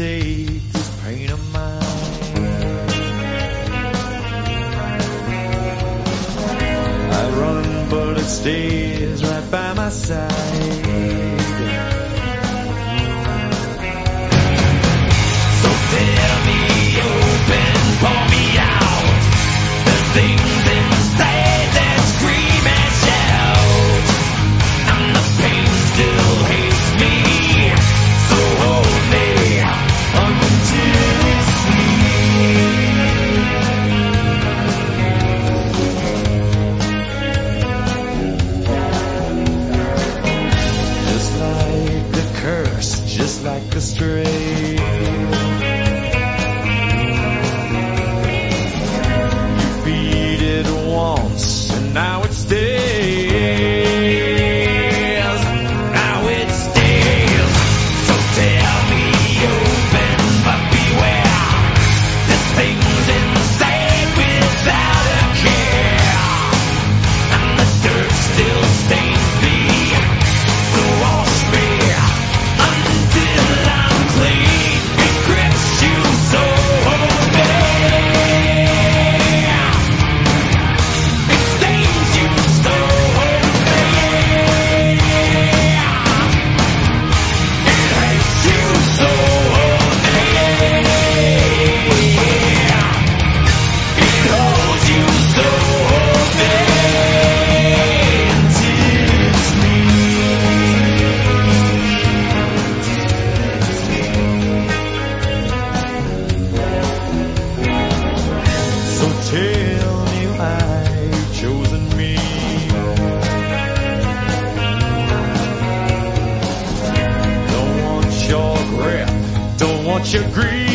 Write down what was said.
take this pain of mine. I run, but it stays right by my side. Just like a stray. Don't you agree?